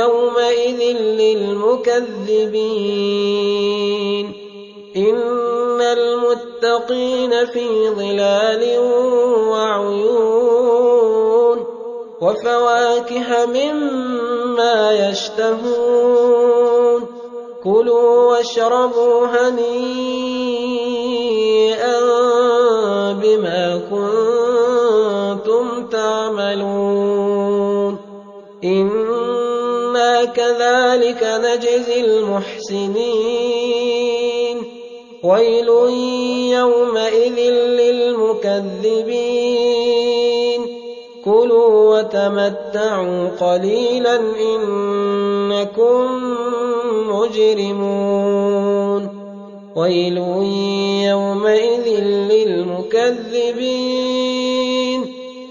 يومئذ للمكذبين. إن المتقين في ظلال وعيون وفواكه مما يشتهون. كلوا واشربوا هنيئا إنا كذلك نجزي المحسنين. ويل يومئذ للمكذبين. كلوا وتمتعوا قليلا إنكم مجرمون. ويل يومئذ للمكذبين.